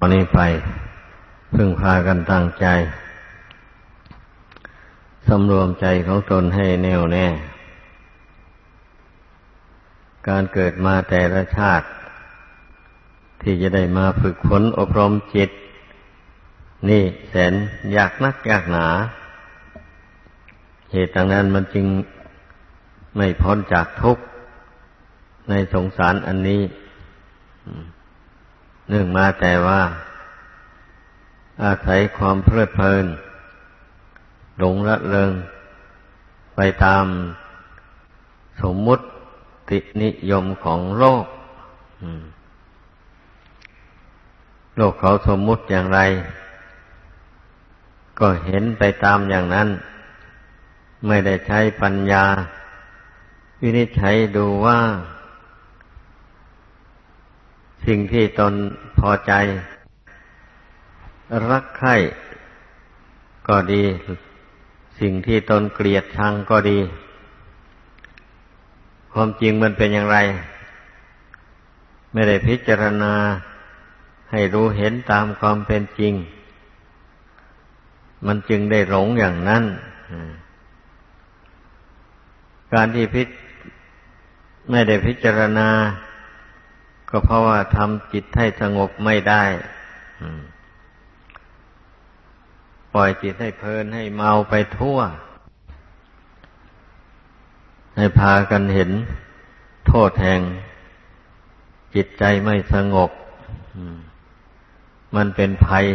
ตอนนี้ไปพึ่งพากันตั้งใจสำรวมใจของตนให้แน่วแน่ การเกิดมาแต่ละชาติ ที่จะได้มาฝึกฝนอบรมจิต นี่แสนยากนักยากหนา เหตุดังนั้นมันจึงไม่พ้นจากทุกข์ในสงสารอันนี้ เนื่องมาแต่ว่า อาศัยความเพลิดเพลิน หลงละเลงไปตามสมมุตินิยมของโลกโลกเขาสมมุติอย่างไร ก็เห็นไปตามอย่างนั้น ไม่ได้ใช้ปัญญา วินิจฉัยดูว่า สิ่งที่ตนพอใจ รักใคร่ก็ดี สิ่งที่ตนเกลียดชังก็ดี ความจริงมันเป็นอย่างไร ไม่ได้พิจารณาให้รู้เห็นตามความเป็นจริง มันจึงได้หลงอย่างนั้น การที่พิไม่ได้พิจารณา ก็เพราะว่าทำจิตให้สงบไม่ได้ปล่อยจิตให้เพลินให้เมาไปทั่ว ให้พากันเห็นโทษแห่ง จิตใจไม่สงบมันเป็นภัย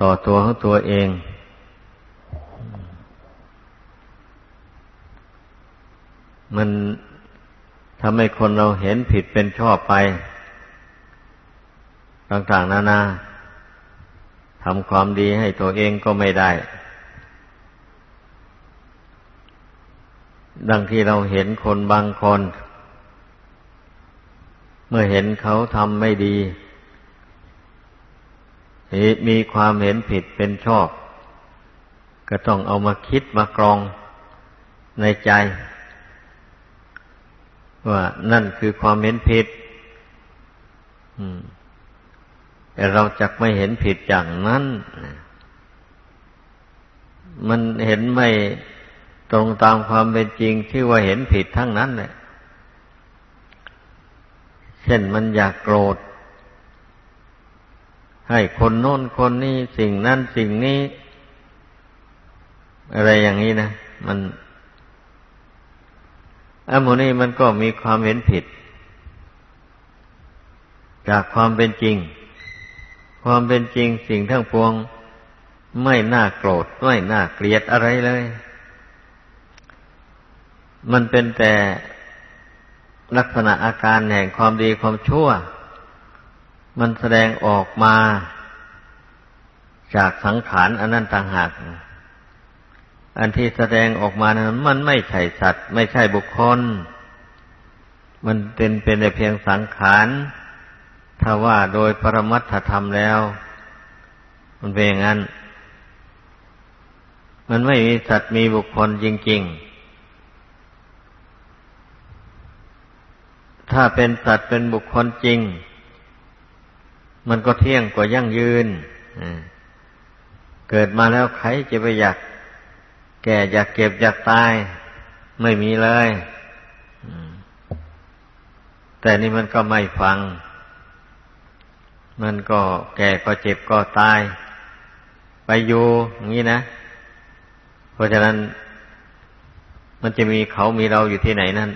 ต่อตัวของตัวเอง มัน ทำให้คนเราเห็นผิดเป็นชอบไป ต่างๆนานาทำความดีให้ตัวเองก็ไม่ได้ ดังที่เราเห็นคนบางคน เมื่อเห็นเขาทำไม่ดีมีความเห็นผิดเป็นชอบ ก็ต้องเอามาคิดมากรองในใจ ว่านั่นคือความเห็นผิดแต่เราจะไม่เห็นผิดอย่างนั้น มันเห็นไม่ตรงตามความเป็นจริงที่ว่าเห็นผิดทั้งนั้นเลยเช่นมันอยากโกรธ ให้คนโน้นคนนี้สิ่งนั้นสิ่งนี้ อะไรอย่างนี้นะ มัน อันโมนี้มันก็มีความเห็นผิด จากความเป็นจริง ความเป็นจริงสิ่งทั้งปวง ไม่น่าโกรธไม่น่าเกลียดอะไรเลย มันเป็นแต่ลักษณะอาการแห่งความดีความชั่ว มันแสดงออกมาจากสังขารอันนั้นต่างหาก อันที่แสดงออกมานั้นมันไม่ใช่สัตว์ ไม่ใช่บุคคล มันเป็นเป็นแต่เพียงสังขารถ้าว่าโดยปรมัตถธรรมแล้ว มันเป็นอย่างนั้น มันไม่มีสัตว์มีบุคคลจริง ๆ ถ้าเป็นสัตว์เป็นบุคคลจริง มันก็เที่ยงกว่ายั่งยืน เกิดมาแล้วใครจะไปอยาก แก่อยากเก็บอยากตาย ไม่มีเลยแต่นี่มันก็ไม่ฟัง มันก็แก่ก็เจ็บก็ตาย ไปอยู่อย่างนี้นะ เพราะฉะนั้น มันจะมีเขามีเราอยู่ที่ไหนนั่น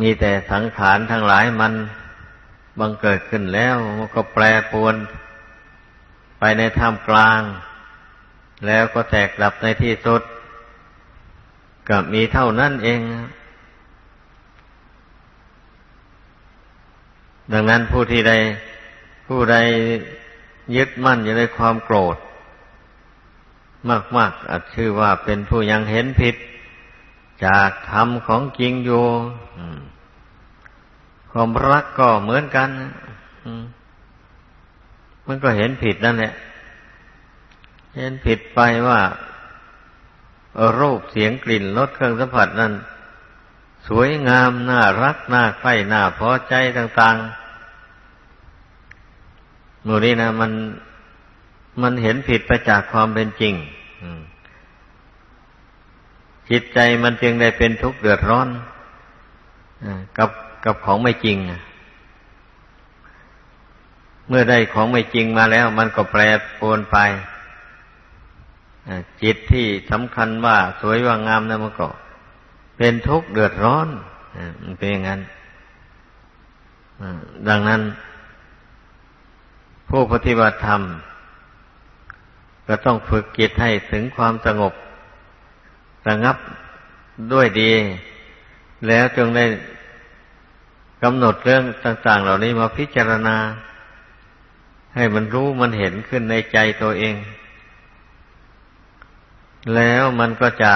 มีแต่สังขารทั้งหลายมันบังเกิดขึ้นแล้ว มันก็แปรปวนไปในท่ามกลาง แล้วก็แตกดับในที่สุดก็มีเท่านั้นเอง ดังนั้นผู้ที่ใดผู้ใดยึดมั่นอยู่ในความโกรธ มาก ๆอาจชื่อว่าเป็นผู้ยังเห็นผิด จากธรรมของจริงอยู่ความรักก็เหมือนกัน มันก็เห็นผิดนั่นแหละ เห็นผิดไปว่ารูปเสียงกลิ่นรสเครื่องสัมผัสนั้น สวยงามน่ารักน่าใคร่น่าพอใจต่างหมู่นี้นะมันมันเห็นผิดไปจากความเป็นจริงจิตใจมันจึงได้เป็นทุกข์เดือดร้อนกับกับของไม่จริง เมื่อได้ของไม่จริงมาแล้ว มันก็แปรปรวนไป จิตที่สำคัญว่าสวยว่างามนะมันก็เป็นทุกข์เดือดร้อนมันเป็นอย่างนั้นดังนั้น ผู้ปฏิบัติธรรม ก็ต้องฝึกจิตให้ถึงความสงบระงับด้วยดี แล้วจึงได้กำหนดเรื่องต่าง ๆ เหล่านี้มาพิจารณา ให้มันรู้มันเห็นขึ้นในใจตัวเอง แล้วมันก็จะ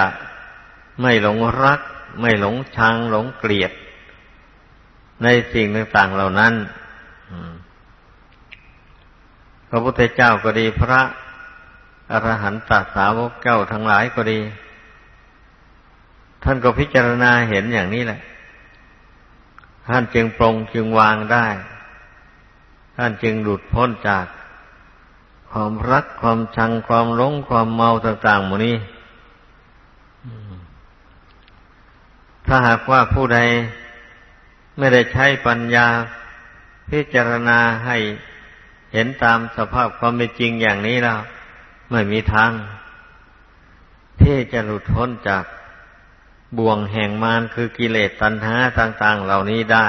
ไม่หลงรัก ไม่หลงชัง หลงเกลียด ในสิ่งต่างๆเหล่านั้นพระพุทธเจ้าก็ดีพระอรหันตสาวกเจ้าทั้งหลายก็ดี ท่านก็พิจารณาเห็นอย่างนี้แหละ ท่านจึงปรงจึงวางได้ ท่านจึงหลุดพ้นจาก ความรักความชังความหลงความเมาต่างๆหมดนี้ถ้าหากว่าผู้ใดไม่ได้ใช้ปัญญา พิจารณาให้เห็นตามสภาพความเป็นจริงอย่างนี้แล้ว ไม่มีทาง ที่จะหลุดพ้นจากบ่วงแห่งมารคือกิเลสตัณหาต่าง ๆ เหล่านี้ได้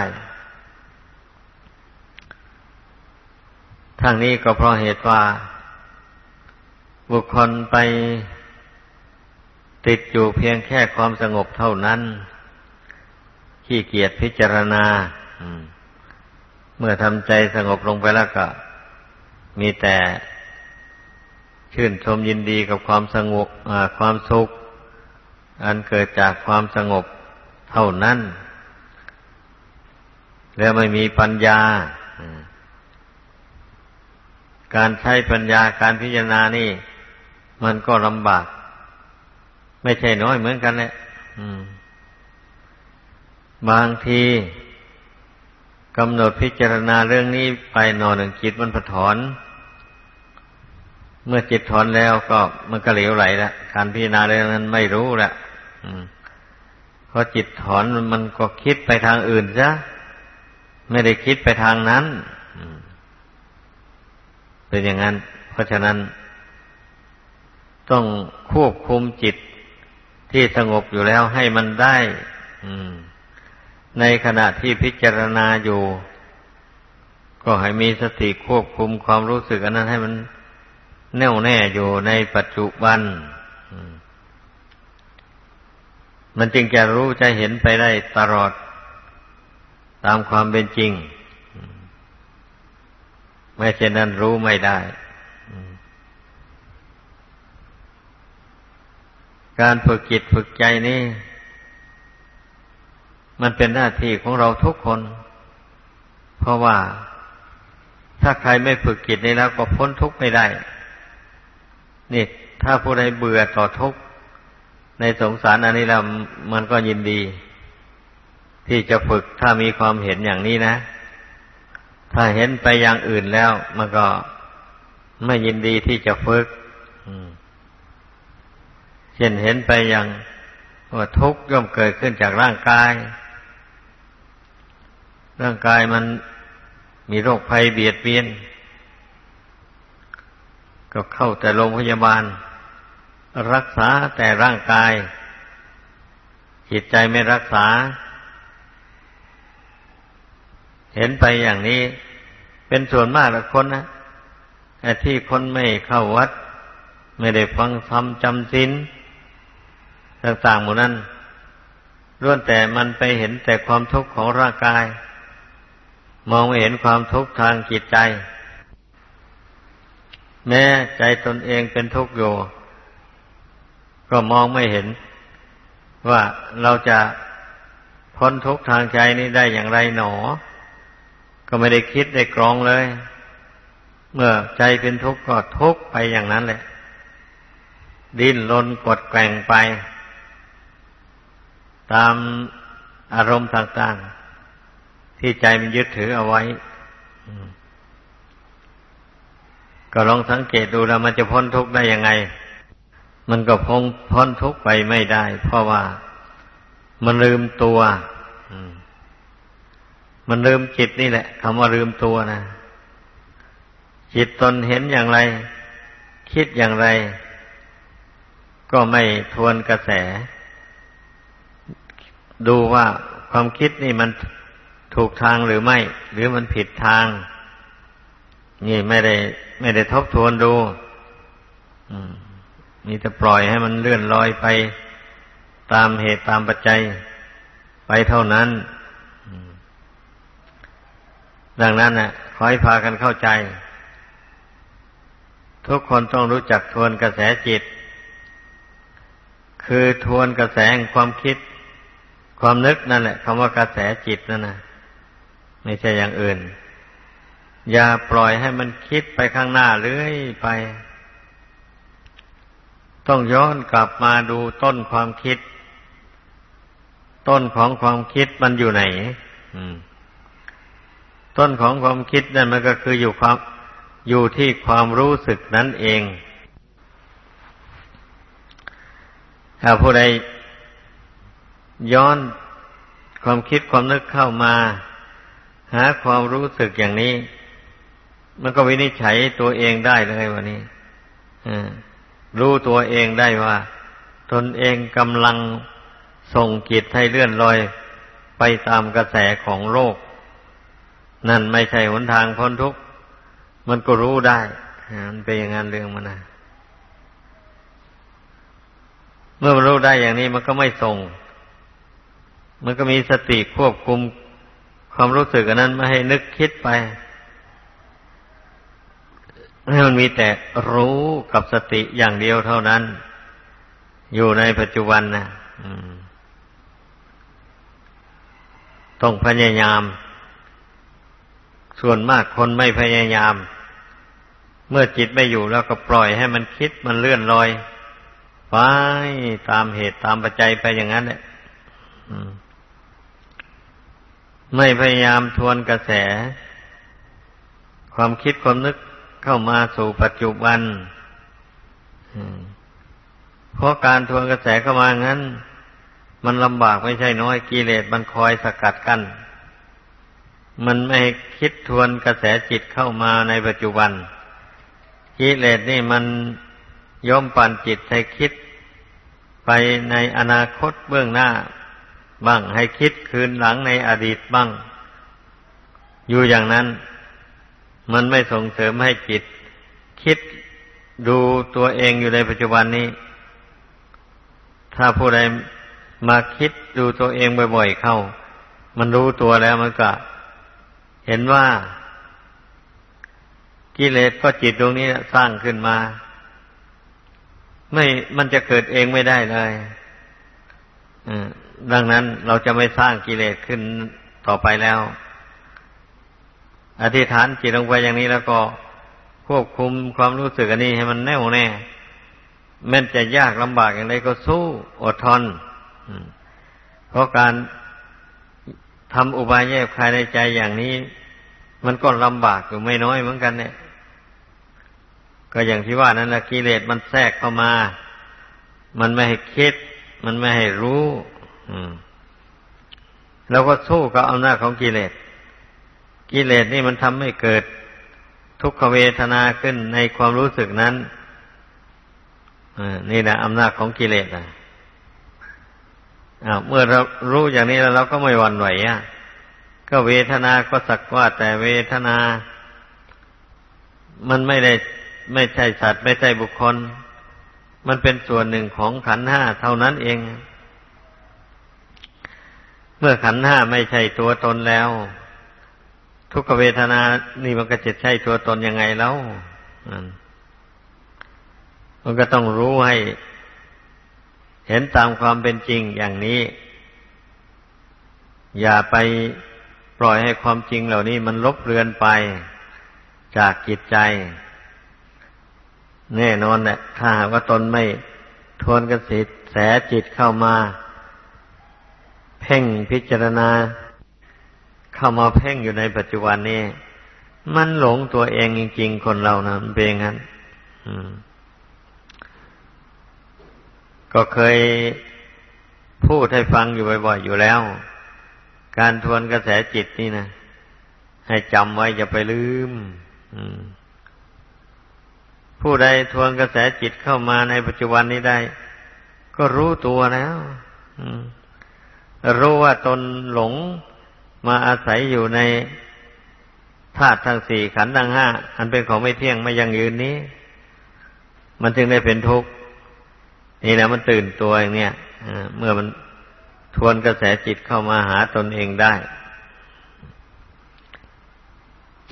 ทั้งนี้ก็เพราะเหตุว่า บุคคลไปติดอยู่เพียงแค่ความสงบเท่านั้น ขี้เกียจพิจารณาเมื่อทำใจสงบลงไปแล้วก็ มีแต่ชื่นชมยินดีกับความสงบความสุข อันเกิดจากความสงบเท่านั้น แล้วไม่มีปัญญา การใช้ปัญญาการพิจารณานี่ มันก็ลำบาก ไม่ใช่น้อยเหมือนกันแหละบางทีกำหนดพิจารณาเรื่องนี้ไปนอนหนึ่งจิตมันผถอน เมื่อจิตถอนแล้วก็มันก็เหลวไหลแล้วการพิจารณาเรื่องนั้นไม่รู้แล้วพอจิตถอนมันก็คิดไปทางอื่นซะไม่ได้คิดไปทางนั้นเป็นอย่างนั้น เพราะฉะนั้น ต้องควบคุมจิตที่สงบอยู่แล้วให้มันได้ในขณะที่พิจารณาอยู่ ก็ให้มีสติควบคุมความรู้สึกอันนั้นให้มันแน่วแน่อยู่ในปัจจุบัน มันจึงจะรู้จะเห็นไปได้ตลอดตามความเป็นจริง ไม่เช่นนั้นรู้ไม่ได้ การฝึกจิตฝึกใจนี่ มันเป็นหน้าที่ของเราทุกคน เพราะว่าถ้าใครไม่ฝึกจิตนี้แล้วก็พ้นทุกข์ไม่ได้ นี่ ถ้าผู้ใดเบื่อต่อทุกข์ในสงสารอันนี้แล้วมันก็ยินดี ที่จะฝึกถ้ามีความเห็นอย่างนี้นะ ถ้าเห็นไปอย่างอื่นแล้ว มันก็ไม่ยินดีที่จะฝึก เช่นเห็นไปอย่างว่าทุกข์ย่อมเกิดขึ้นจากร่างกาย ร่างกายมันมีโรคภัยเบียดเบียน ก็เข้าแต่โรงพยาบาล รักษาแต่ร่างกาย จิตใจไม่รักษา เห็นไปอย่างนี้ เป็นส่วนมากละคนนะไอ้ที่คนไม่เข้าวัด ไม่ได้ฟังธรรมจำศีล ต่างๆหมดนั้นล้วนแต่มันไปเห็นแต่ความทุกข์ของร่างกาย มองไม่เห็นความทุกข์ทางจิตใจ แม้ใจตนเองเป็นทุกข์อยู่ ก็มองไม่เห็น ว่าเราจะพ้นทุกข์ทางใจนี้ได้อย่างไรหนอ ก็ไม่ได้คิดได้กรองเลย เมื่อใจเป็นทุกข์ก็ทุกข์ไปอย่างนั้นแหละ ดิ้นรนกดแกว่งไป ตามอารมณ์ต่างๆ ที่ใจมันยึดถือเอาไว้ ก็ลองสังเกตดูแล้วมันจะพ้นทุกข์ได้ยังไง มันก็พ้นพ้นทุกข์ไปไม่ได้ เพราะว่ามันลืมตัวมันลืมจิตนี่แหละคำว่าลืมตัวนะ จิตตนเห็นอย่างไร คิดอย่างไร ก็ไม่ทวนกระแส ดูว่าความคิดนี่มันถูกทางหรือไม่ หรือมันผิดทาง นี่ไม่ได้ ไม่ได้ทบทวนดูมีแต่ปล่อยให้มันเลื่อนลอยไปตามเหตุตามปัจจัยไปเท่านั้น ดังนั้นนะขอให้พากันเข้าใจ ทุกคนต้องรู้จักทวนกระแสจิต คือทวนกระแสความคิด ความนึกนั่นแหละคำว่ากระแสจิตนั่นนะไม่ใช่อย่างอื่น อย่าปล่อยให้มันคิดไปข้างหน้าเรื่อยไป ต้องย้อนกลับมาดูต้นความคิด ต้นของความคิดมันอยู่ไหนต้นของความคิดนั่นมันก็คืออยู่ความอยู่ที่ความรู้สึกนั้นเองถ้าผู้ใด ย้อนความคิดความนึกเข้ามา หาความรู้สึกอย่างนี้ มันก็วินิจฉัยตัวเองได้เลยวันนี้รู้ตัวเองได้ว่า ตนเองกำลังส่งจิตให้เลื่อนลอยไปตามกระแสของโลก นั่นไม่ใช่หนทางพ้นทุกข์มันก็รู้ได้มันเป็นอย่างนั้นเรื่องมันนะเมื่อมันรู้ได้อย่างนี้มันก็ไม่ส่ง มันก็มีสติควบคุมความรู้สึกอันนั้นไม่ให้นึกคิดไป ให้มันมีแต่รู้กับสติอย่างเดียวเท่านั้น อยู่ในปัจจุบันนะต้องพยายาม ส่วนมากคนไม่พยายาม เมื่อจิตไม่อยู่แล้วก็ปล่อยให้มันคิดมันเลื่อนลอย ไปตามเหตุตามปัจจัยไปอย่างนั้นแหละ ไม่พยายามทวนกระแส ความคิดความนึกเข้ามาสู่ปัจจุบันเพราะการทวนกระแสเข้ามางั้น มันลำบากไม่ใช่น้อยกิเลสมันคอยสกัดกัน้นมันไม่คิดทวนกระแสจิตเข้ามาในปัจจุบันกิเลสนี่มันย่อมปั่นจิตให้คิด ไปในอนาคตเบื้องหน้า บ้าง ให้คิดคืนหลังในอดีตบ้าง อยู่อย่างนั้น มันไม่ส่งเสริมให้จิต คิดดูตัวเองอยู่ในปัจจุบันนี้ ถ้าผู้ใดมาคิดดูตัวเองบ่อยๆเข้า มันรู้ตัวแล้วมันก็ เห็นว่า กิเลสก็จิตตรงนี้สร้างขึ้นมา ไม่มันจะเกิดเองไม่ได้เลย อืม ดังนั้นเราจะไม่สร้างกิเลสขึ้นต่อไปแล้ว อธิษฐานจิตลงไปอย่างนี้แล้วก็ควบคุมความรู้สึกอันนี้ให้มันแน่วแน่ แม้จะยากลำบากอย่างไรก็สู้อดทนเพราะการทำอุบายแยบคายในใจอย่างนี้ มันก็ลำบากอยู่ไม่น้อยเหมือนกันเนี่ย ก็อย่างที่ว่านั่นแหละกิเลสมันแทรกเข้ามา มันไม่ให้คิด มันไม่ให้รู้ แล้วก็สู้กับอำนาจของกิเลส กิเลสนี่มันทำให้เกิดทุกขเวทนาขึ้นในความรู้สึกนั้นนี่นะอำนาจของกิเลสนะเมื่อเรารู้อย่างนี้แล้วเราก็ไม่หวั่นไหวอะก็เวทนาก็สักว่าแต่เวทนา มันไม่ได้ไม่ใช่สัตว์ไม่ใช่บุคคล มันเป็นส่วนหนึ่งของขันห้าเท่านั้นเอง เมื่อขันห้าไม่ใช่ตัวตนแล้ว ทุกเวทนานี่มันก็จะใช่ตัวตนยังไงแล้วมันก็ต้องรู้ให้ เห็นตามความเป็นจริงอย่างนี้ อย่าไปปล่อยให้ความจริงเหล่านี้มันลบเลือนไปจากจิตใจ แน่นอนแหละถ้าหากว่าตนไม่ทวนกระสิแสจิตเข้ามา พ่งพิจารณา เข้ามาเพ่งอยู่ในปัจจุบันนี้ มันหลงตัวเองจริงๆ คนเรานะมันเป็นอย่างนั้นก็เคยพูดให้ฟังอยู่บ่อยๆอยู่แล้ว การทวนกระแสจิตนี่นะให้จำไว้อย่าไปลืมผู้ใดทวนกระแสจิตเข้ามาในปัจจุบันนี้ได้ ก็รู้ตัวแล้ว รู้ว่าตนหลงมาอาศัยอยู่ในธาตุทั้งสี่ขันธ์ทั้งห้าอันเป็นของไม่เที่ยงไม่ยั่งยืนนี้ มันจึงได้เป็นทุกข์นี่แหละมันตื่นตัวอย่างเนี้ยเมื่อมันทวนกระแสจิตเข้ามาหาตนเองได้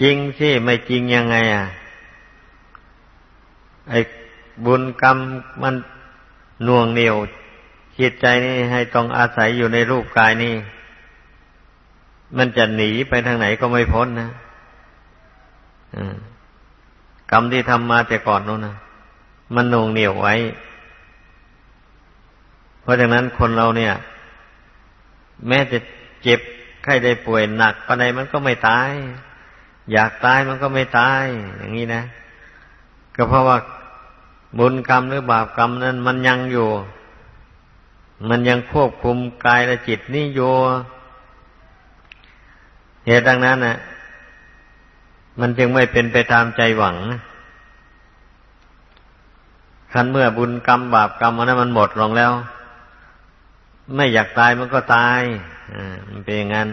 จริงสิไม่จริงยังไง อะ ไอ้บุญกรรมมันน่วงเหนียว จิตใจนี่ให้ต้องอาศัยอยู่ในรูปกายนี่ มันจะหนีไปทางไหนก็ไม่พ้นนะกรรมที่ทำมาแต่ก่อนนู้นนะมันนงเหนียวไว้ เพราะฉะนั้นคนเราเนี่ย แม้จะเจ็บไข้ได้ป่วยหนักปานใดมันก็ไม่ตาย อยากตายมันก็ไม่ตาย อย่างนี้นะ ก็เพราะว่าบุญกรรมหรือบาปกรรมนั้นมันยังอยู่ มันยังควบคุมกายและจิตนี่อยู่เหตุดังนั้นนะมันจึงไม่เป็นไปตามใจหวังคันเมื่อบุญกรรมบาปกรรมอันนั้นมันหมดลงแล้ว ไม่อยากตายมันก็ตายอ่ามันเป็นอย่างนั้น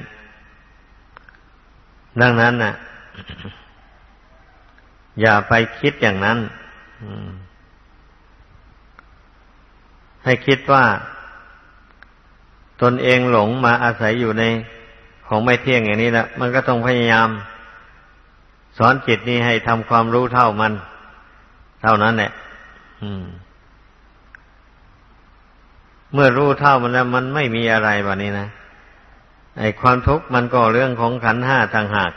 ดังนั้นน่ะ อย่าไปคิดอย่างนั้นให้คิดว่า ตนเองหลงมาอาศัยอยู่ในของไม่เที่ยงอย่างนี้ล้วมันก็ต้องพยายาม สอนจิตนี้ให้ทำความรู้เท่ามัน เท่านั้นแหละเมื่อรู้เท่ามันแล้ว มันไม่มีอะไรแบบนี้นะไอ้ความทุกข์มันก็เรื่องของขันห้าทางหาก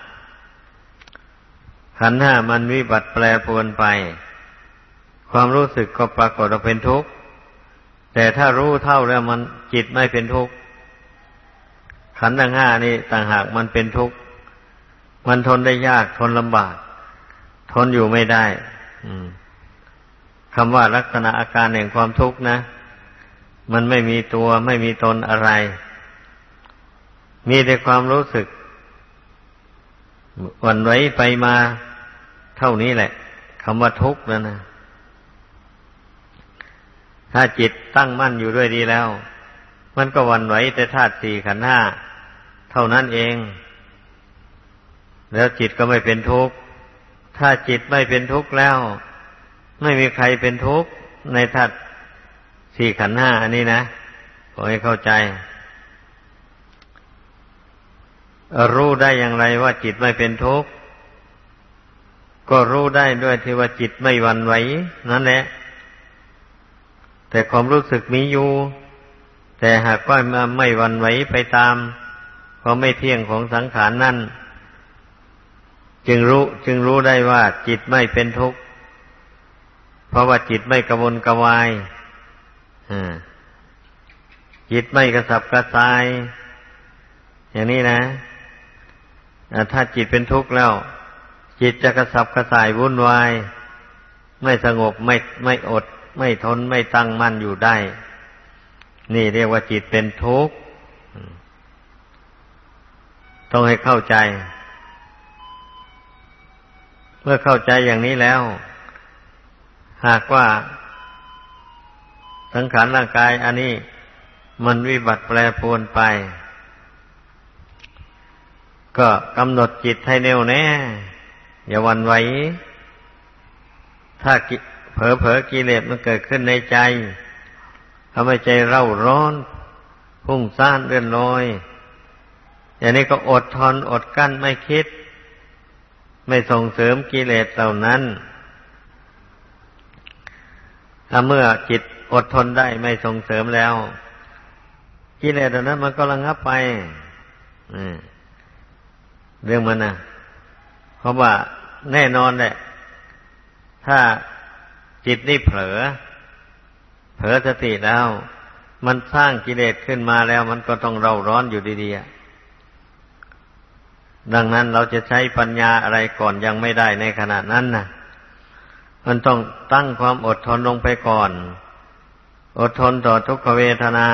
ขันห้ามันวิบัติแปรปรวนไป ความรู้สึกก็ปรากฏว่าเป็นทุกข์ แต่ถ้ารู้เท่าแล้วมันจิตไม่เป็นทุกข์ขันธ์ทั้งห้านี่ต่างหากมันเป็นทุกข์มันทนได้ยากทนลำบาก ทนอยู่ไม่ได้คำว่าลักษณะอาการแห่งความทุกข์นะ มันไม่มีตัวไม่มีตนอะไร มีแต่ความรู้สึกวันไว้ไปมาเท่านี้แหละคำว่าทุกข์นั่นนะ ถ้าจิตตั้งมั่นอยู่ด้วยดีแล้ว มันก็วันไหวแต่ธาตุสี่ขันห้าเท่านั้นเอง แล้วจิตก็ไม่เป็นทุกข์ ถ้าจิตไม่เป็นทุกข์แล้ว ไม่มีใครเป็นทุกข์ในทัดสี่ขันห้าอันนี้นะขอให้เข้าใจ รู้ได้อย่างไรว่าจิตไม่เป็นทุกข์ ก็รู้ได้ด้วยที่ว่าจิตไม่วันไหวนั่นแหละ แต่ความรู้สึกมีอยู่ แต่หากว่าไม่วันไหวไปตามความไม่เที่ยงของสังขารนนั่น จึงรู้จึงรู้ได้ว่าจิตไม่เป็นทุกข์ เพราะว่าจิตไม่กระวนกระวายจิตไม่กระสับกระส่าย อย่างนี้นะถ้าจิตเป็นทุกข์แล้ว จิตจะกระสับกระส่ายวุ่นวาย ไม่สงบไม่ไม่อด ไม่ทนไม่ตั้งมั่นอยู่ได้ นี่เรียกว่าจิตเป็นทุกข์ต้องให้เข้าใจ เมื่อเข้าใจอย่างนี้แล้ว หากว่า สังขารร่างกายอันนี้มันวิบัติแปรปรวนไป ก็กำหนดจิตให้แน่วแน่ อย่าวันไหว ถ้า เผลอเผลอกิเลสมันเกิดขึ้นในใจทำให้ใจเร่าร้อน พุ่งซ่านเรื่อนลอย อย่างนี้ก็อดทนอดกั้นไม่คิด ไม่ส่งเสริมกิเลสเหล่านั้น ถ้าเมื่อจิตอดทนได้ไม่ส่งเสริมแล้ว กิเลสเหล่านั้นมันก็ระงับไปเรื่องมันนะเพราะว่าแน่นอนแหละ ถ้า จิตนี่เผลอ เผลอสติแล้ว มันสร้างกิเลสขึ้นมาแล้ว มันก็ต้องเร่าร้อนอยู่ดีๆดังนั้นเราจะใช้ปัญญาอะไรก่อนยังไม่ได้ในขณะนั้นนะมันต้องตั้งความอดทนลงไปก่อน อดทนต่อทุกขเวทนา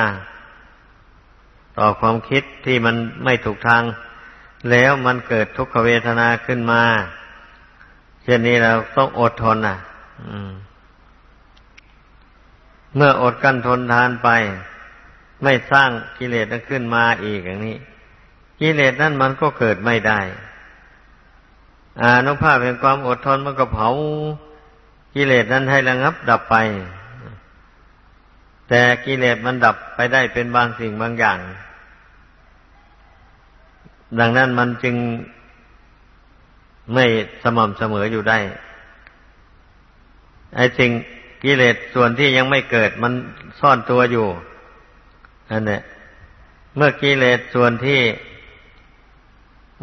ต่อความคิดที่มันไม่ถูกทาง แล้วมันเกิดทุกขเวทนาขึ้นมา เช่นนี้เราต้องอดทนนะ เมื่ออดกั้นทนทานไป ไม่สร้างกิเลสนั้นขึ้นมาอีกอย่างนี้ กิเลสนั้นมันก็เกิดไม่ได้อานุภาพแห่งความอดทนมันก็เผากิเลสนั้นให้ระงับดับไป แต่กิเลสมันดับไปได้เป็นบางสิ่งบางอย่าง ดังนั้นมันจึงไม่สม่ำเสมออยู่ได้ ไอ้สิ่ง กิเลสส่วนที่ยังไม่เกิดมันซ่อนตัวอยู่นั่นแหละเมื่อกิเลสส่วนที่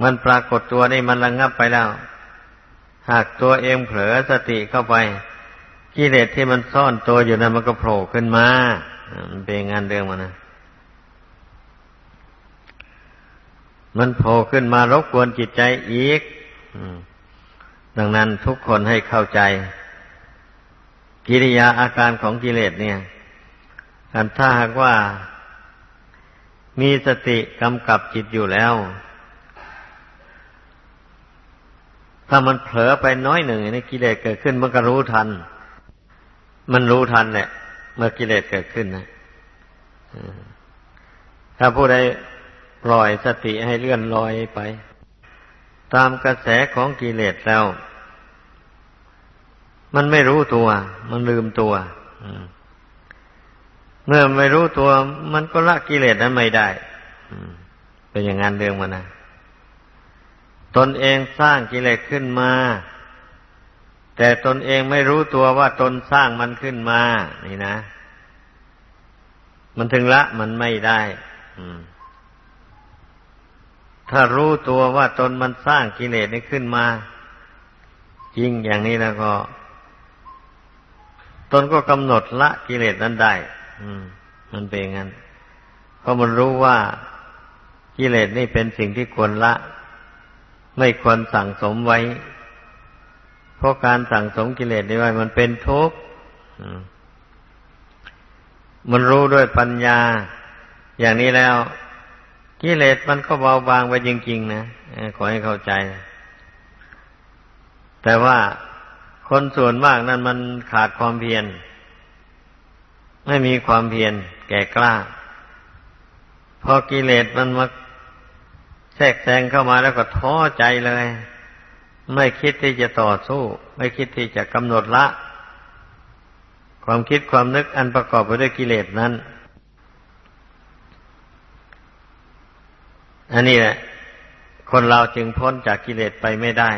มันปรากฏตัวนี่มันระงงับไปแล้ว หากตัวเองเผลอสติเข้าไป กิเลสที่มันซ่อนตัวอยู่นั้นมันก็โผล่ขึ้นมามันเป็นงานเรื่องมันนะมันโผล่ขึ้นมารบกวนจิตใจอีกดังนั้นทุกคนให้เข้าใจ กิริยาอาการของกิเลสเนี่ยถ้าหากว่ามีสติกำกับจิตอยู่แล้ว ถ้ามันเผลอไปน้อยหนึ่งในกิเลสเกิดขึ้นมันก็รู้ทัน มันรู้ทันแหละเมื่อกิเลสเกิดขึ้นนะถ้าผู้ใดปล่อยสติให้เลื่อนลอยไป ตามกระแสของกิเลสแล้ว มันไม่รู้ตัว มันลืมตัวเมื่อไม่รู้ตัว มันก็ละกิเลสนั้นไม่ได้เป็นอย่างนั้นเรื่องมันนะตนเองสร้างกิเลสขึ้นมา แต่ตนเองไม่รู้ตัวว่าตนสร้างมันขึ้นมา นี่นะ มันถึงละมันไม่ได้ถ้ารู้ตัวว่าตนมันสร้างกิเลสนี้ขึ้นมา จริงอย่างนี้แล้วก็ ตนก็กำหนดละกิเลสนั้นได้มันเป็นงั้น เพราะมันรู้ว่ากิเลสนี่เป็นสิ่งที่ควรละ ไม่ควรสั่งสมไว้ เพราะการสั่งสมกิเลสนี้ไว้มันเป็นทุกข์มันรู้ด้วยปัญญา อย่างนี้แล้ว กิเลสมันก็เบาบางไปจริง ๆ นะขอให้เข้าใจ แต่ว่า คนส่วนมากนั้นมันขาดความเพียร ไม่มีความเพียรแก่กล้า พอกิเลสมันมาแทรกแซงเข้ามาแล้วก็ท้อใจเลย ไม่คิดที่จะต่อสู้ ไม่คิดที่จะกำหนดละ ความคิดความนึกอันประกอบไปด้วยกิเลสนั้น อันนี้แหละ คนเราจึงพ้นจากกิเลสไปไม่ได้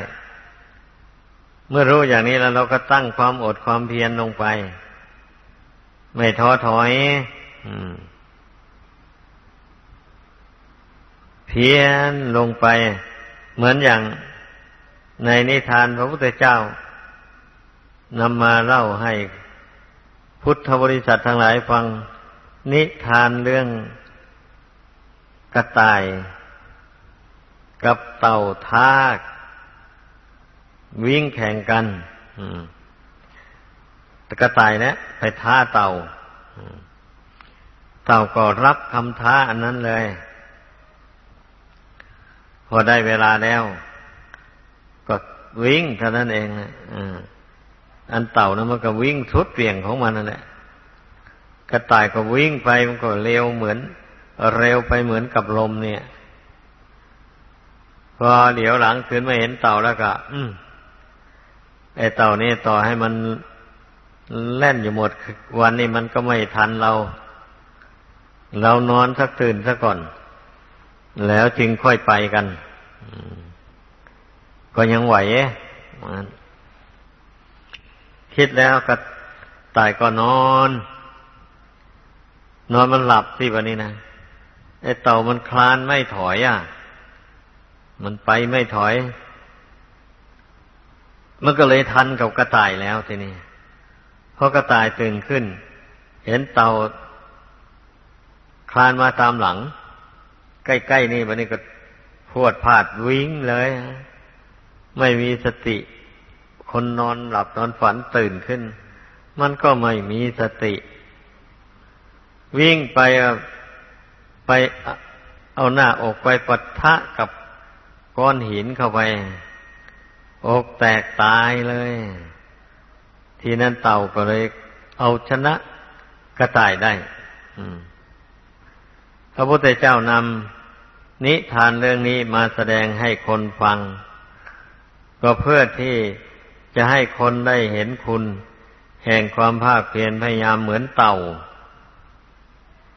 เมื่อรู้อย่างนี้แล้วเราก็ตั้งความอดความเพียรลงไป ไม่ท้อถอยอเพียนลงไป เหมือนอย่างในนิทานพระพุทธเจ้านำมาเล่าให้พุทธบริษัททั้งหลายฟังนิทานเรื่องกระต่าย กับเต่าทาก วิ่งแข่งกันต่กระต่ายเนะไปท้าเต่าเต่าก็รับคำท้าอันนั้นเลย พอได้เวลาแล้ว ก็วิ่งเท่านั้นเองนะอันเต่านะมันก็วิ่งทุดเปลี่ยงของมันนั่นแหละกระต่ายก็วิ่งไปมันก็เร็วเหมือน เร็วไปเหมือนกับลมเนี่ย พอเดี๋ยวหลังขึ้นมาเห็นเต่าแล้วก็ อืม ไอเต่านี่ต่อให้มันแล่นอยู่หมดวันนี้มันก็ไม่ทันเรา เรานอนสักตื่นสักก่อน แล้วจึงค่อยไปกัน ก็ยังไหวคิดแล้วก็ตายก็นอน นอนมันหลับสิวันนี้นะไอ้เต่ามันคลานไม่ถอยอะ มันไปไม่ถอย มันก็เลยทันกับกระต่ายแล้วทีนี้พอกระต่ายตื่นขึ้น เห็นเต่าคลานมาตามหลัง ใกล้ๆนี่วันนี้ก็พวดพาดวิ่งเลย ไม่มีสติ คนนอนหลับนอนฝันตื่นขึ้น มันก็ไม่มีสติ วิ่งไปไปเอาหน้าอกไปปัททะกับก้อนหินเข้าไป อกแตกตายเลย ทีนั้นเต่าก็เลย เอาชนะกระต่ายได้พระพุทธเจ้านำนิทานเรื่องนี้มาแสดงให้คนฟัง ก็เพื่อที่จะให้คนได้เห็นคุณ แห่งความภาคเพียรพยายามเหมือนเต่า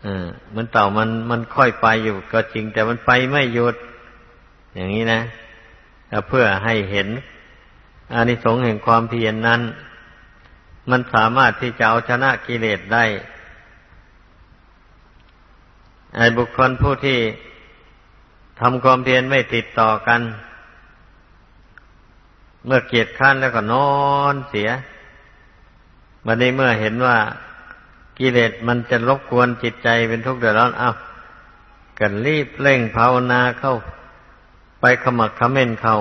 เออเหมือนเต่ามันมันค่อยไปอยู่ก็จริงแต่มันไปไม่หยุด อย่างนี้นะเพื่อให้เห็น อานิสงส์แห่งความเพียรนนั้น มันสามารถที่จะเอาชนะกิเลสได้ไอ้บุคคลผู้ที่ทำความเพียรไม่ติดต่อกัน เมื่อเกียดข้านแล้วก็นอนเสียวันนี้เมื่อเห็นว่ากิเลสมันจะรบกวนจิตใจเป็นทุกข์เดือดร้อนเอากันรีบเร่งภาวนาเข้า ไปขมักขม้นเข้า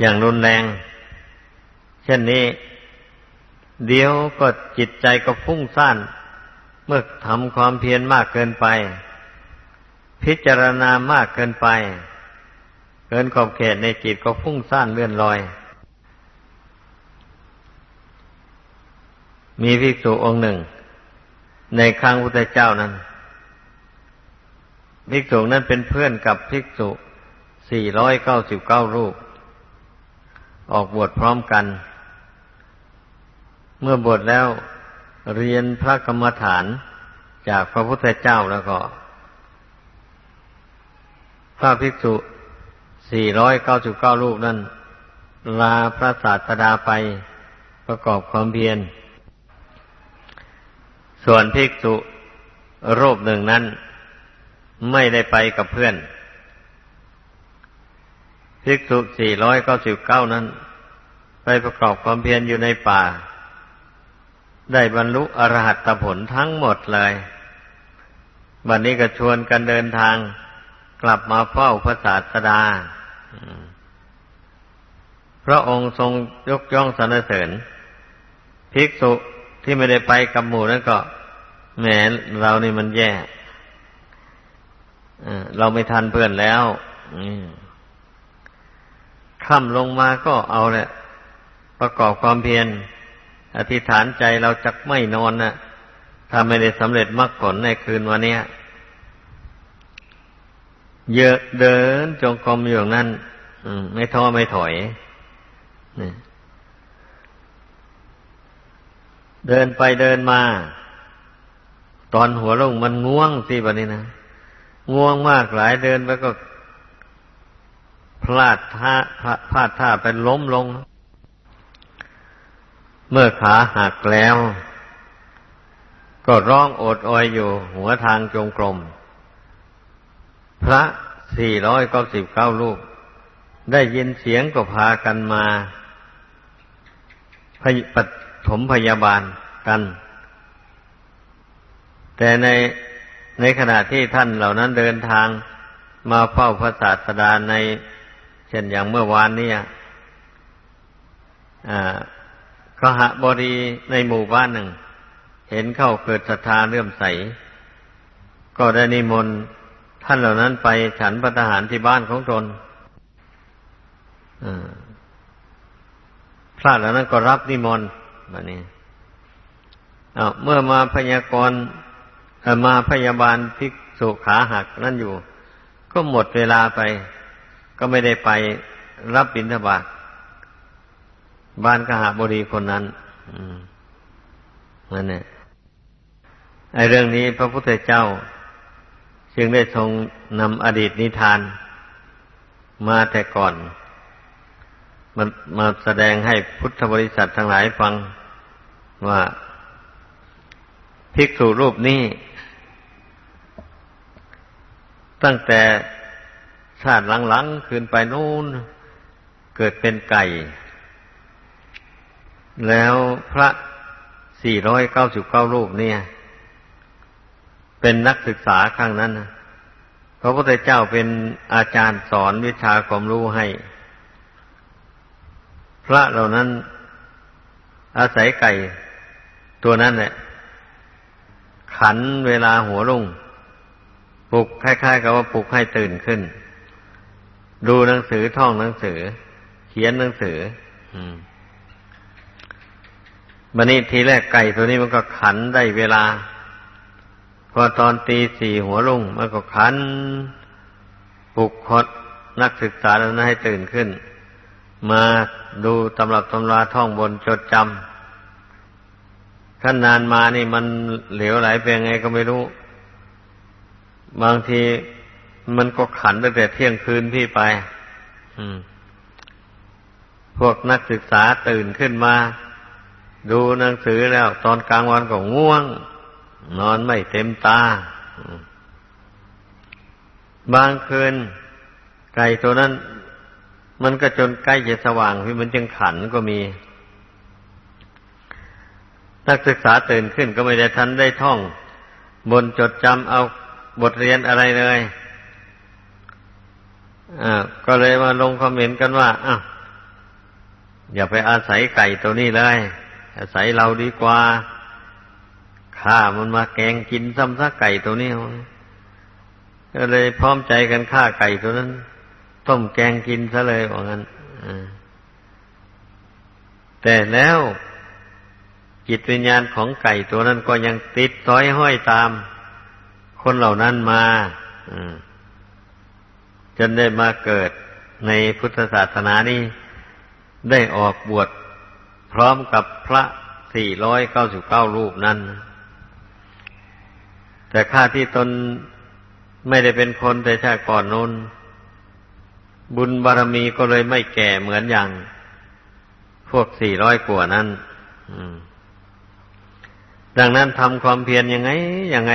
อย่างรุนแรง เช่นนี้ เดี๋ยวก็จิตใจก็พุ่งซ่านเมื่อทำความเพียรมากเกินไป พิจารณามากเกินไป เกินขอบเขตในจิตก็พุ่งซ่านเลื่อนลอย มีภิกษุองค์หนึ่ง ในครั้งพุทธเจ้านั้นภิกษุนั้นเป็นเพื่อนกับภิกษุสี่ร้อยเก้าสิบเก้ารูป ออกบวชพร้อมกัน เมื่อบวชแล้วเรียนพระกรรมฐานจากพระพุทธเจ้าแล้วก็ พระภิกษุ 499 รูปนั้น ลาพระศาสดาไปประกอบความเพียร ส่วนภิกษุรูปหนึ่งนั้น ไม่ได้ไปกับเพื่อน ภิกษุ499นั้น ไปประกอบความเพียรอยู่ในป่า ได้บรรลุอรหัตผลทั้งหมดเลย บัดนนี้ก็ชวนกันเดินทางกลับมาเฝ้าพระศาสดา พระองค์ทรงยกย่องสรรเสริญ ภิกษุที่ไม่ได้ไปกับหมู่นั้นก็แหมเรานี่มันแย่เราไม่ทันเพื่อนแล้ว ค่ำลงมาก็เอาแหละ ประกอบความเพียรอธิษฐานใจเราจักไม่นอนนะถ้าไม่ได้สำเร็จมรรคผลในคืนวันนี้เยอะเดินจงกรมอยู่นั้นไม่ท้อไม่ถอยเดินไปเดินมา ตอนหัวลงมันง่วงสิบันนี้นะง่วงมากหลายเดินไปก็ พลาดท่าพลาดท่าไปล้มลง เมื่อขาหักแล้ว ก็ร้องโอดโอยอยู่ หัวทางจงกรม พระสี่ร้อยเก้าสิบเก้าลูก ได้ยินเสียงก็พากันมาปฐมพยาบาลกัน แต่ในในขณะที่ท่านเหล่านั้นเดินทางมาเฝ้าพระศาสดาใน เช่นอย่างเมื่อวานนี้ขหบดีในหมู่บ้านหนึ่ง เห็นเข้าเกิดศรัทธาเลื่อมใส ก็ได้นิมนต์ท่านเหล่านั้นไปฉันพระทหารที่บ้านของตนพระเหล่านั้นก็รับนิมนต์แบบนี้เมื่อมาพยากรณ์มาพยาบาลภิกษุขาหักนั่นอยู่ ก็หมดเวลาไป ก็ไม่ได้ไปรับบิณฑบาตบ้านกหาบดีคนนั้นนั่นเนี่ยไอเรื่องนี้พระพุทธเจ้า จึงได้ทรงนำอดีตนิทาน มาแต่ก่อนมันมาแสดงให้พุทธบริษัททั้งหลายฟังว่าภิกษุรูปนี้ ตั้งแต่ ชาติหลังๆขึ้นไปนู่นเกิดเป็นไก่ แล้วพระ499รูปเนี่ย เป็นนักศึกษาครั้งนั้นพระพุทธเจ้าเป็นอาจารย์สอนวิชาความรู้ให้ พระเหล่านั้นอาศัยไก่ตัวนั้นแหละขันเวลาหัวรุ่งปลุกคล้ายๆ กับว่าปลุกให้ตื่นขึ้น ดูหนังสือท่องหนังสือ เขียนหนังสืออมบันนี้ทีแรกไก่ตัวนี้มันก็ขันได้เวลา พอตอนตีสี่หัวลุ่งมันก็ขันปลุกคดนักศึกษาแล้วนะให้ตื่นขึ้น มาดูตำรับตำราท่องบนจดจำขั้นนานมานี่มันเหลวไหลเป็นไงก็ไม่รู้ บางที มันก็ขันตั้งแต่เที่ยงคืนพี่ไปพวกนักศึกษาตื่นขึ้นมา ดูหนังสือแล้ว ตอนกลางวันก็ง่วง นอนไม่เต็มตา บางคืน ไก่ตัวนั้น มันก็จนใกล้จะสว่างพี่มันจึงขันก็มี นักศึกษาตื่นขึ้นก็ไม่ได้ทันได้ท่อง บนจดจำเอาบทเรียนอะไรเลย ก็เลยมาลงคอมเมนต์กันว่าออย่าไปอาศัยไก่ตัวนี้เลย อาศัยเราดีกว่าข้ามันมาแกงกินซ้ำซักไก่ตัวนี้ก็เลยพร้อมใจกันฆ่าไก่ตัวนั้น ต้มแกงกินซะเลยว่างั้นแต่แล้วจิตวิญญาณของไก่ตัวนั้นก็ยังติดต้อยห้อยตาม คนเหล่านั้นมา จนได้มาเกิดในพุทธศาสนานี้ ได้ออกบวชพร้อมกับพระสี่ร้อยเก้าสิบเก้ารูปนั้น แต่ข้าที่ตนไม่ได้เป็นคนแต่ชาติก่อนนู้น บุญบารมีก็เลยไม่แก่เหมือนอย่าง พวกสี่ร้อยกว่านั้นดังนั้นทำความเพียรยังไงยังไง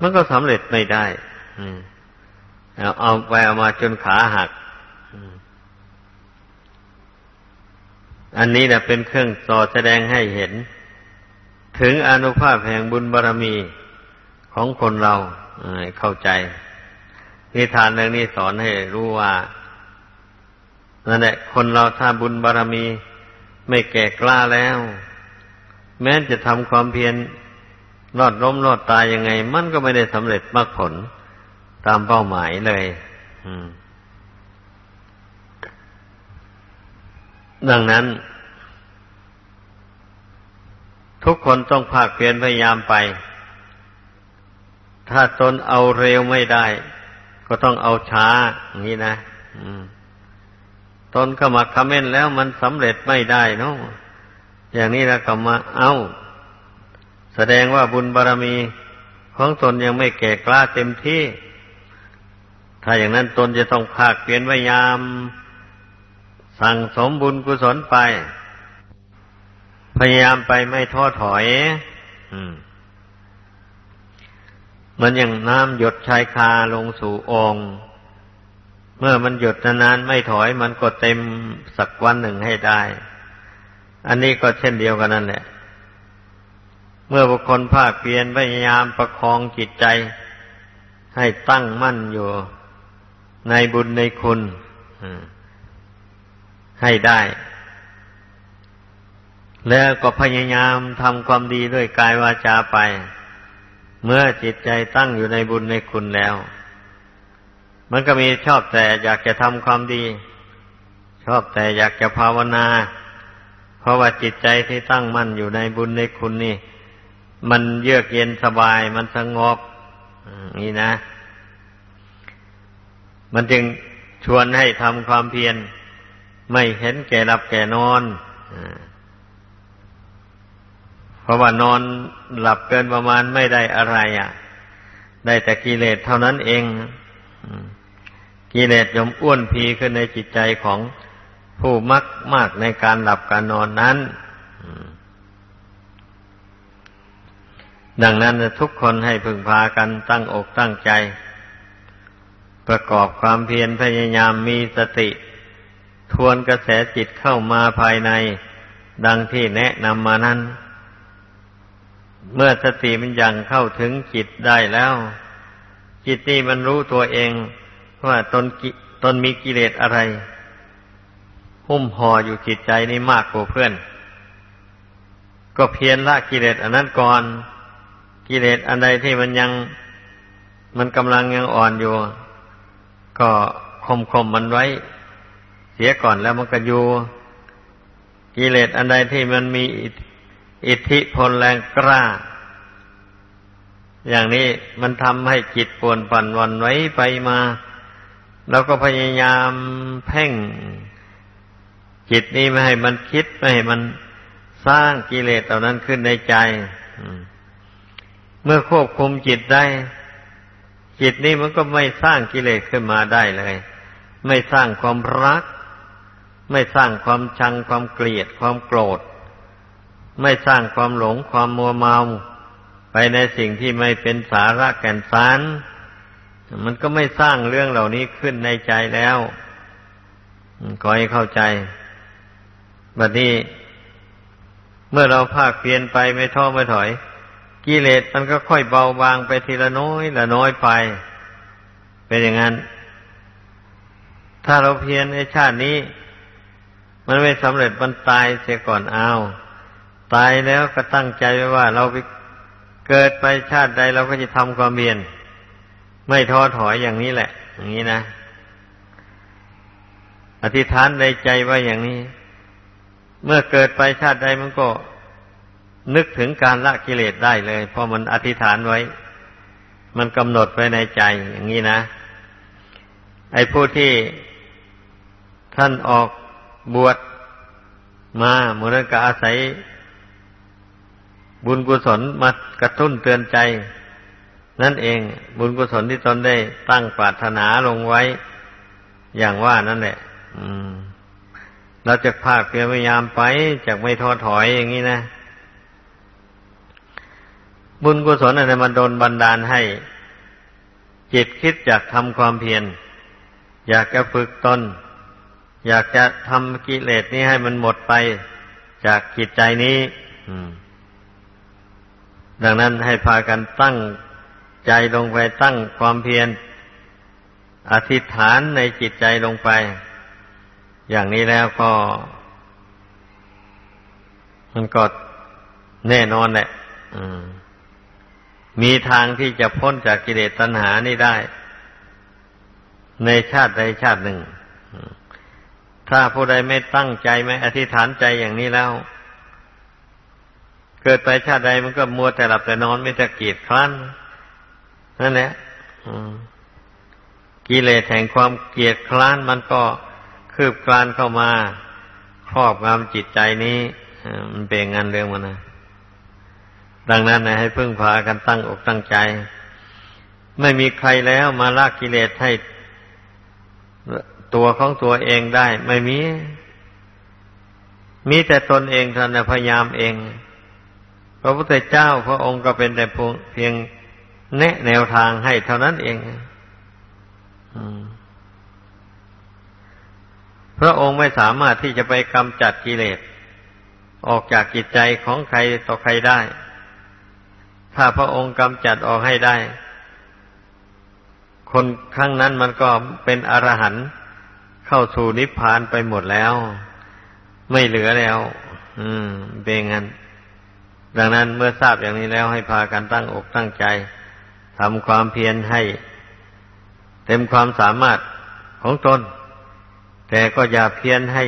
มันก็สำเร็จไม่ได้ เอาไปเอามาจนขาหัก อันนี้นะเป็นเครื่องสอแสดงให้เห็น ถึงอนุภาพแห่งบุญบารรมีของคนเราเข้าใจ นิทานเรื่องนี้สอนให้รู้ว่านั่นแหละคนเราถ้าบุญบารรมีไม่แก่กล้าแล้ว แม้จะทำความเพียรรอดล้มรอดตายยังไง มันก็ไม่ได้สำเร็จมากผล ตามเป้าหมายเลยดังนั้น ทุกคนต้องภาคเพียรพยายามไป ถ้าตนเอาเร็วไม่ได้ ก็ต้องเอาช้าอย่างนี้นะตนก็มาคอมเมนต์แล้วมันสำเร็จไม่ได้เนาะอย่างนี้แล้วก็มาเอาแสดงว่าบุญบารรมีของตนยังไม่แก่กล้าเต็มที่ ถ้าอย่างนั้นตนจะต้องภาคเพียรพยายาม สั่งสมบุญกุศลไป พยายามไปไม่ท้อถอยมันอย่างน้ำหยดชายคาลงสู่องค์ เมื่อมันหยดนานๆไม่ถอยมันก็เต็มสักวันหนึ่งให้ได้ อันนี้ก็เช่นเดียวกันนั่นแหละเมื่อบุคคลภาคเพียรพยายามประคองจิตใจ ให้ตั้งมั่นอยู่ ในบุญในคุณให้ได้ แล้วก็พยายามทำความดีด้วยกายวาจาไป เมื่อจิตใจตั้งอยู่ในบุญในคุณแล้ว มันก็มีชอบแต่อยากจะทำความดี ชอบแต่อยากจะภาวนา เพราะว่าจิตใจที่ตั้งมั่นอยู่ในบุญในคุณนี่ มันเยือกเย็นสบายมันสงบนี่นะ มันจึงชวนให้ทำความเพียรไม่เห็นแก่หลับแก่นอนเพราะว่านอนหลับเกินประมาณไม่ได้อะไรอะ ได้แต่กิเลสเท่านั้นเองกิเลสยมอ้วนพีขึ้นในจิตใจของผู้มักมากในการหลับการนอนนั้นดังนั้นทุกคนให้พึงพากันตั้งอกตั้งใจ ประกอบความเพียรพยายามมีสติ ทวนกระแสจิตเข้ามาภายใน ดังที่แนะนำมานั้น เมื่อสติมันยังเข้าถึงจิตได้แล้ว จิตนี่มันรู้ตัวเอง ว่าตนตนมีกิเลสอะไร หุ้มห่ออยู่จิตใจนี่มากกว่าเพื่อน ก็เพียรละกิเลสอันนั้นก่อน กิเลสอันใดที่มันยัง มันกำลังยังอ่อนอยู่ ก็คมคมมันไว้ เสียก่อนแล้วมันก็อยู่กิเลสอันใดที่มันมีอิทธิพลแรงกล้า อย่างนี้มันทำให้จิตปวนปั่นวันไว้ไปมาเราก็พยายามเพ่ง จิตนี้ไม่ให้มันคิดไม่ให้มันสร้างกิเลสเหล่านั้นขึ้นในใจ เมื่อควบคุมจิตได้ จิตนี้มันก็ไม่สร้างกิเลสขึ้นมาได้เลย ไม่สร้างความรัก ไม่สร้างความชังความเกลียดความโกรธ ไม่สร้างความหลงความมัวเมา ไปในสิ่งที่ไม่เป็นสาระแก่นสารมันก็ไม่สร้างเรื่องเหล่านี้ขึ้นในใจแล้วขอให้เข้าใจบัดนี้ เมื่อเราภาคเพียนไปไม่ท้อไม่ถอย กิเลสมันก็ค่อยเบาบางไปทีละน้อยละน้อยไป เป็นอย่างนั้น ถ้าเราเพียรในชาตินี้ มันไม่สำเร็จมันตายเสียก่อนเอาตายแล้วก็ตั้งใจไว้ว่า เราไปเกิดไปชาติใดเราก็จะทำความเพียรไม่ท้อถอยอย่างนี้แหละ อย่างนี้นะอธิษฐานในใจว่าอย่างนี้ เมื่อเกิดไปชาติใดมันก็ นึกถึงการละกิเลสได้เลย เพราะมันอธิษฐานไว้ มันกำหนดไว้ในใจอย่างนี้นะ ไอ้ผู้ที่ท่านออกบวชมาเมื่อก็อาศัย บุญกุศลมากระตุ้นเตือนใจ นั่นเองบุญกุศลที่ตนได้ตั้งปรารถนาลงไว้ อย่างว่านั่นแหละเราจะภาคเพียรพยายามไปจากไม่ท้อถอยอย่างนี้นะ บุญกุศลอะไรมาโดนบันดาลให้ จิตคิดอยากทำความเพียร อยากจะฝึกตน อยากจะทำกิเลสนี้ให้มันหมดไปจากจิตใจนี้ดังนั้นให้พากันตั้งใจลงไปตั้งความเพียร อธิษฐานในจิตใจลงไป อย่างนี้แล้วก็ มันก็แน่นอนแหละมี มีทางที่จะพ้นจากกิเลสตัณหานี่ได้ ในชาติใดชาติหนึ่ง ถ้าผู้ใดไม่ตั้งใจไม่อธิษฐานใจอย่างนี้แล้ว เกิดไปชาติใดมันก็มัวแต่หลับแต่นอนไม่ตะเกียดครั้นนั่นแหละกิเลสแห่งความเกียดคร้านมันก็คืบคลานเข้ามา ครอบงำจิตใจนี้มันเป็นงานเรื่องมันนะ ดังนั้นนะให้พึ่งพากันตั้งอกตั้งใจ ไม่มีใครแล้วมาลากกิเลสให้ตัวของตัวเองได้ ไม่มี มีแต่ตนเองท่านพยายามเอง พระพุทธเจ้าพระองค์ก็เป็นแต่เพียงแนะแนวทางให้เท่านั้นเองพระองค์ไม่สามารถที่จะไปกำจัดกิเลสออกจากจิตใจของใครต่อใครได้ ถ้าพระองค์กำจัดออกให้ได้ คนครั้งนั้นมันก็เป็นอรหันต์เข้าสู่นิพพานไปหมดแล้ว ไม่เหลือแล้ว อืมเป็นงั้น ดังนั้นเมื่อทราบอย่างนี้แล้วให้พากันตั้งอกตั้งใจทำความเพียรให้ เต็มความสามารถของตน แต่ก็อย่าเพียรให้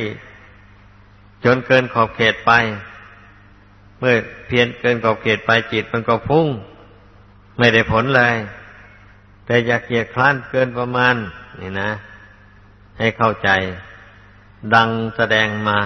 จนเกินขอบเขตไป เมื่อเพียนเกินขอบเขตไปจิตมันก็ฟุ้ง ไม่ได้ผลเลย แต่อย่าเกียดคร้านเกินประมาณ นี่นะ ให้เข้าใจ ดังแสดงมา